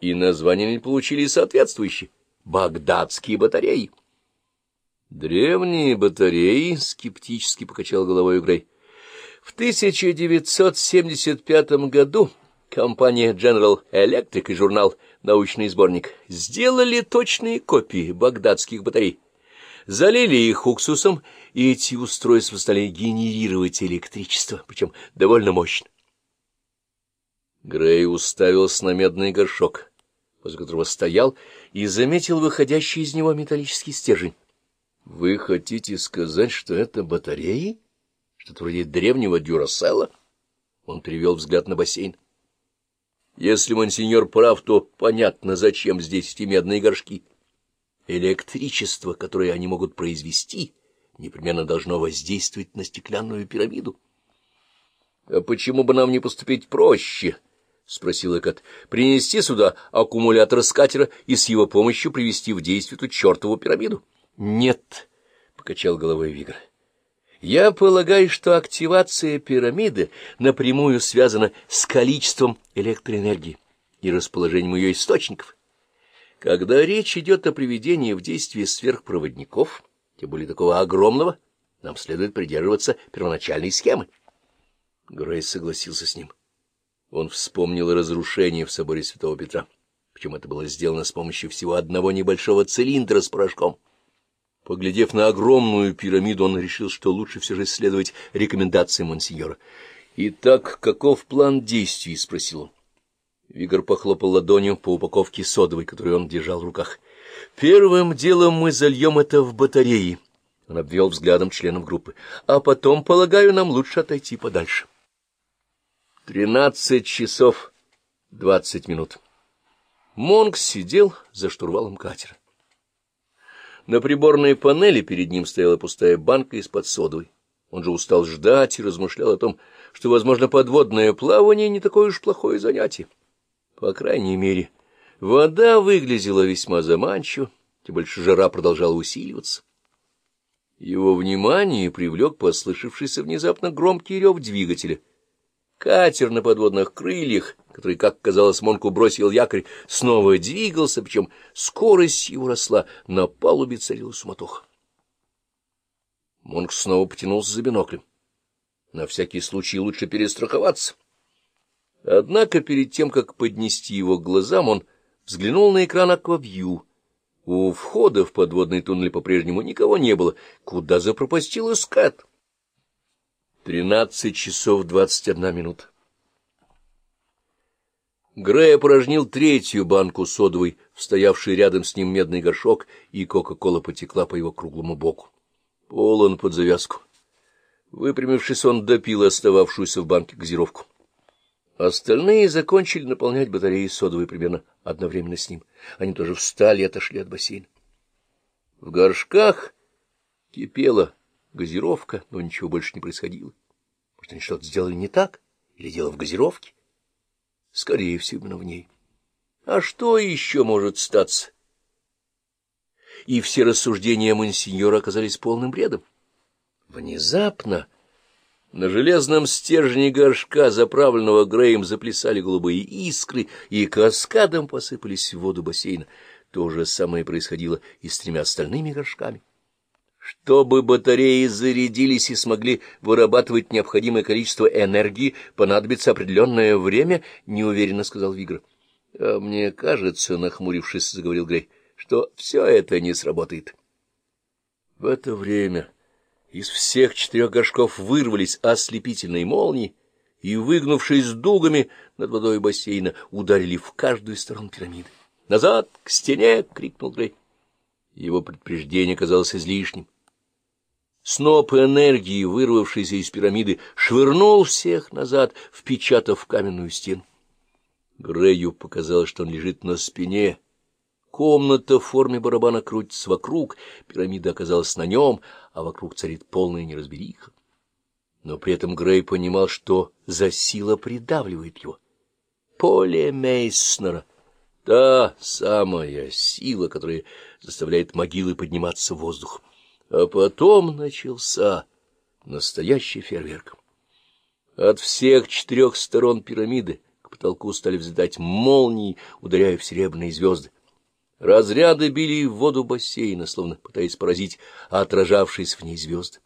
и названия они получили соответствующие — багдадские батареи. «Древние батареи», — скептически покачал головой Грей. «В 1975 году компания General Electric и журнал «Научный сборник» сделали точные копии багдадских батарей. Залили их уксусом, и эти устройства стали генерировать электричество, причем довольно мощно. Грей уставился на медный горшок, возле которого стоял, и заметил выходящий из него металлический стержень. Вы хотите сказать, что это батареи? Что-то вроде древнего дюрасела? Он перевел взгляд на бассейн. Если монсеньор прав, то понятно, зачем здесь эти медные горшки. Электричество, которое они могут произвести, непременно должно воздействовать на стеклянную пирамиду. — А почему бы нам не поступить проще? — спросил Экат. — Принести сюда аккумулятор с катера и с его помощью привести в действие эту чертову пирамиду? —— Нет, — покачал головой Вигр. — Я полагаю, что активация пирамиды напрямую связана с количеством электроэнергии и расположением ее источников. Когда речь идет о приведении в действие сверхпроводников, тем более такого огромного, нам следует придерживаться первоначальной схемы. Грейс согласился с ним. Он вспомнил разрушение в соборе Святого Петра, причем это было сделано с помощью всего одного небольшого цилиндра с порошком. Поглядев на огромную пирамиду, он решил, что лучше все же следовать рекомендациям монсеньора. — Итак, каков план действий? — спросил он. Вигор похлопал ладонью по упаковке содовой, которую он держал в руках. — Первым делом мы зальем это в батареи. Он обвел взглядом членов группы. — А потом, полагаю, нам лучше отойти подальше. Тринадцать часов двадцать минут. Монг сидел за штурвалом катера. На приборной панели перед ним стояла пустая банка из-под содовой. Он же устал ждать и размышлял о том, что, возможно, подводное плавание не такое уж плохое занятие. По крайней мере, вода выглядела весьма заманчиво, тем больше жара продолжала усиливаться. Его внимание привлек послышавшийся внезапно громкий рев двигателя — Катер на подводных крыльях, который, как казалось, Монку бросил якорь, снова двигался, причем скорость его росла, на палубе царила суматоха. Монк снова потянулся за биноклем. На всякий случай лучше перестраховаться. Однако перед тем, как поднести его к глазам, он взглянул на экран аквавью. У входа в подводный туннель по-прежнему никого не было. Куда запропастил искат? 13 часов 21 минут. Грей опорожнил третью банку содовой, стоявший рядом с ним медный горшок, и Кока-Кола потекла по его круглому боку. Полон под завязку. Выпрямившись, он допил остававшуюся в банке газировку. Остальные закончили наполнять батареи содовой примерно одновременно с ним. Они тоже встали и отошли от бассейна. В горшках кипела газировка, но ничего больше не происходило. Может, они что-то сделали не так? Или дело в газировке? Скорее всего, именно в ней. А что еще может статься? И все рассуждения монсеньора оказались полным бредом. Внезапно на железном стержне горшка, заправленного Греем, заплясали голубые искры, и каскадом посыпались в воду бассейна. То же самое происходило и с тремя остальными горшками. Чтобы батареи зарядились и смогли вырабатывать необходимое количество энергии, понадобится определенное время, — неуверенно сказал Вигр. — А мне кажется, — нахмурившись, заговорил Грей, — что все это не сработает. В это время из всех четырех горшков вырвались ослепительные молнии и, выгнувшись дугами над водой бассейна, ударили в каждую из сторон пирамиды. «Назад, к стене!» — крикнул Грей. Его предупреждение казалось излишним. Сноп энергии, вырвавшийся из пирамиды, швырнул всех назад, впечатав каменную стену. Грею показалось, что он лежит на спине. Комната в форме барабана крутится вокруг, пирамида оказалась на нем, а вокруг царит полная неразбериха. Но при этом Грей понимал, что за сила придавливает его. Поле Мейснера — та самая сила, которая заставляет могилы подниматься в воздух. А потом начался настоящий фейерверк. От всех четырех сторон пирамиды к потолку стали взлетать молнии, ударяя в серебряные звезды. Разряды били в воду бассейна, словно пытаясь поразить отражавшиеся в ней звезды.